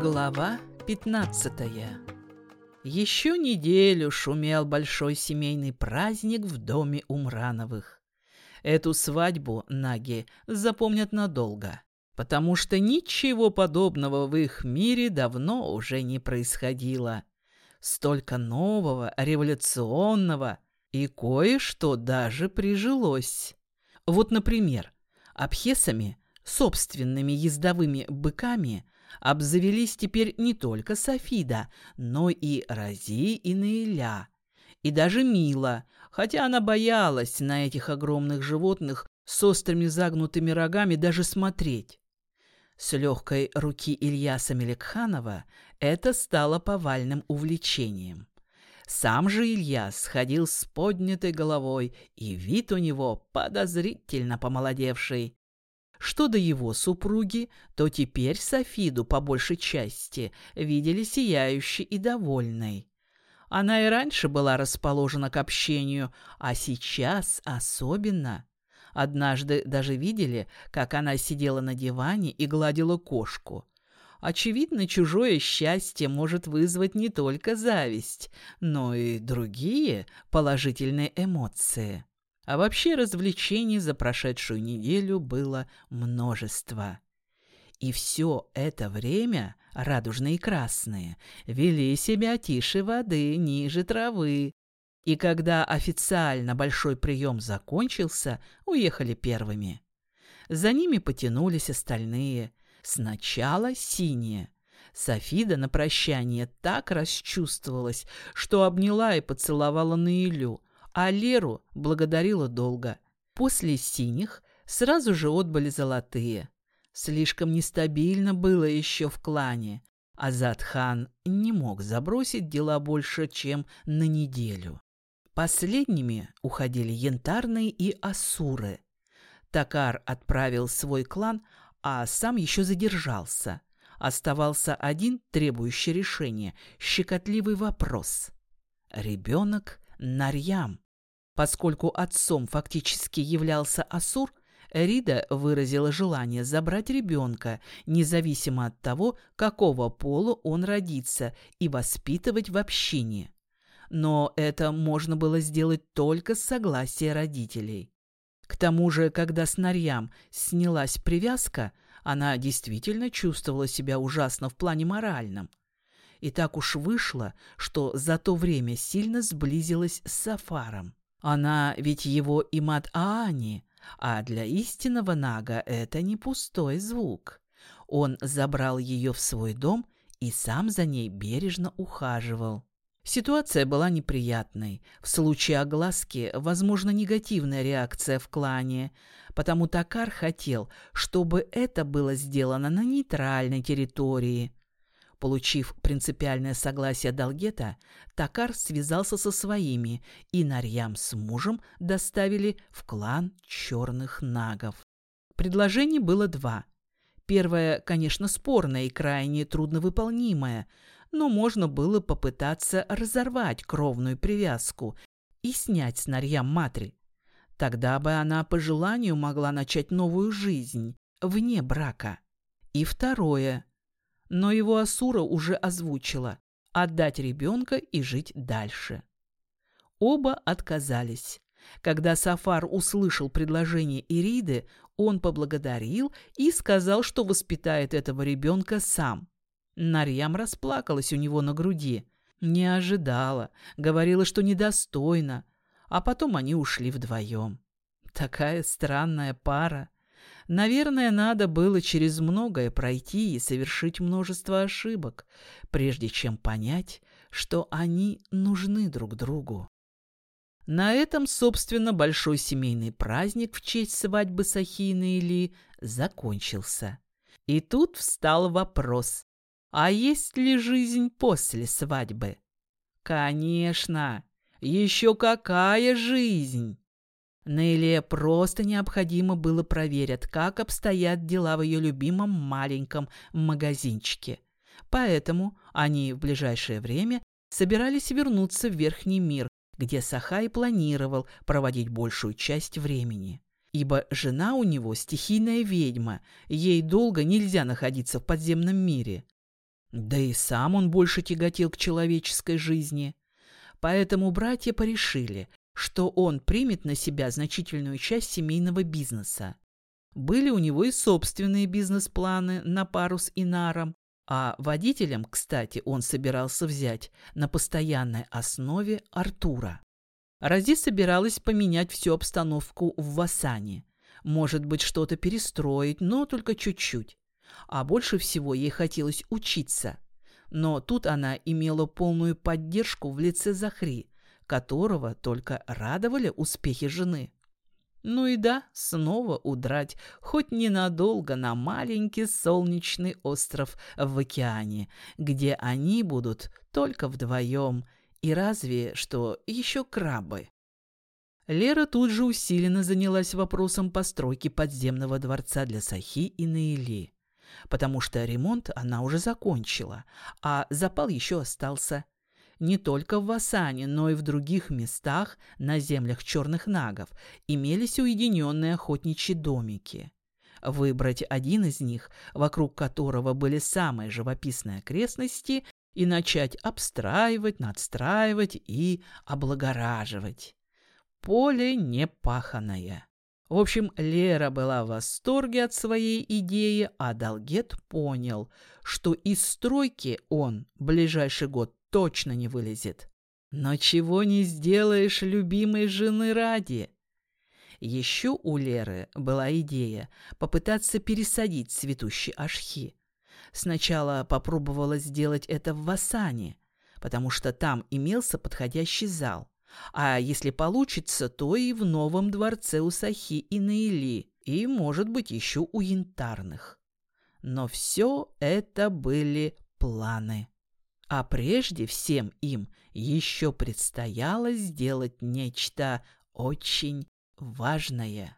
Глава 15 Еще неделю шумел большой семейный праздник в доме Умрановых. Эту свадьбу Наги запомнят надолго, потому что ничего подобного в их мире давно уже не происходило. Столько нового, революционного, и кое-что даже прижилось. Вот, например, абхесами, собственными ездовыми быками – обзавелись теперь не только Софида, но и Рази и Наиля. И даже Мила, хотя она боялась на этих огромных животных с острыми загнутыми рогами даже смотреть. С легкой руки Ильяса Меликханова это стало повальным увлечением. Сам же Ильяс ходил с поднятой головой, и вид у него подозрительно помолодевший. Что до его супруги, то теперь Софиду, по большей части, видели сияющей и довольной. Она и раньше была расположена к общению, а сейчас особенно. Однажды даже видели, как она сидела на диване и гладила кошку. Очевидно, чужое счастье может вызвать не только зависть, но и другие положительные эмоции. А вообще развлечений за прошедшую неделю было множество. И все это время радужные и красные вели себя тише воды, ниже травы. И когда официально большой прием закончился, уехали первыми. За ними потянулись остальные. Сначала синие. Софида на прощание так расчувствовалась, что обняла и поцеловала Наилю, а Леру благодарила долго. После синих сразу же отбыли золотые. Слишком нестабильно было еще в клане. Азадхан не мог забросить дела больше, чем на неделю. Последними уходили янтарные и асуры. Такар отправил свой клан, а сам еще задержался. Оставался один требующий решения, щекотливый вопрос. Ребенок Нарьям. Поскольку отцом фактически являлся Асур, Рида выразила желание забрать ребенка, независимо от того, какого пола он родится, и воспитывать в общине. Но это можно было сделать только с согласия родителей. К тому же, когда с Нарьям снялась привязка, она действительно чувствовала себя ужасно в плане моральном. И так уж вышло, что за то время сильно сблизилась с Сафаром. Она ведь его имат Аани, а для истинного Нага это не пустой звук. Он забрал ее в свой дом и сам за ней бережно ухаживал. Ситуация была неприятной. В случае огласки, возможно, негативная реакция в клане, потому Такар хотел, чтобы это было сделано на нейтральной территории. Получив принципиальное согласие Далгета, Такар связался со своими, и Нарьям с мужем доставили в клан черных нагов. Предложений было два. Первое, конечно, спорное и крайне трудновыполнимое, но можно было попытаться разорвать кровную привязку и снять с Нарьям матри. Тогда бы она по желанию могла начать новую жизнь вне брака. И второе – но его Асура уже озвучила – отдать ребенка и жить дальше. Оба отказались. Когда Сафар услышал предложение Ириды, он поблагодарил и сказал, что воспитает этого ребенка сам. Нарьям расплакалась у него на груди. Не ожидала, говорила, что недостойна. А потом они ушли вдвоем. Такая странная пара. Наверное, надо было через многое пройти и совершить множество ошибок, прежде чем понять, что они нужны друг другу. На этом, собственно, большой семейный праздник в честь свадьбы Сахины Или закончился. И тут встал вопрос, а есть ли жизнь после свадьбы? Конечно, еще какая жизнь! Нелли просто необходимо было проверить, как обстоят дела в ее любимом маленьком магазинчике. Поэтому они в ближайшее время собирались вернуться в Верхний мир, где Сахай планировал проводить большую часть времени. Ибо жена у него стихийная ведьма, ей долго нельзя находиться в подземном мире. Да и сам он больше тяготел к человеческой жизни. Поэтому братья порешили, что он примет на себя значительную часть семейного бизнеса. Были у него и собственные бизнес-планы на пару с Инаром, а водителем, кстати, он собирался взять на постоянной основе Артура. Рази собиралась поменять всю обстановку в Васане. Может быть, что-то перестроить, но только чуть-чуть. А больше всего ей хотелось учиться. Но тут она имела полную поддержку в лице Захри, которого только радовали успехи жены. Ну и да, снова удрать, хоть ненадолго на маленький солнечный остров в океане, где они будут только вдвоем, и разве что еще крабы. Лера тут же усиленно занялась вопросом постройки подземного дворца для Сахи и Наили, потому что ремонт она уже закончила, а запал еще остался – не только в Васане, но и в других местах на землях черных нагов имелись уединенные охотничьи домики. Выбрать один из них, вокруг которого были самые живописные окрестности, и начать обстраивать, надстраивать и облагораживать. Поле непаханное. В общем, Лера была в восторге от своей идеи, а Долгет понял, что из стройки он ближайший год точно не вылезет. Но чего не сделаешь любимой жены ради? Еще у Леры была идея попытаться пересадить цветущий ашхи. Сначала попробовала сделать это в Васане, потому что там имелся подходящий зал. А если получится, то и в новом дворце у Сахи и Наили, и, может быть, еще у Янтарных. Но все это были планы. А прежде всем им еще предстояло сделать нечто очень важное.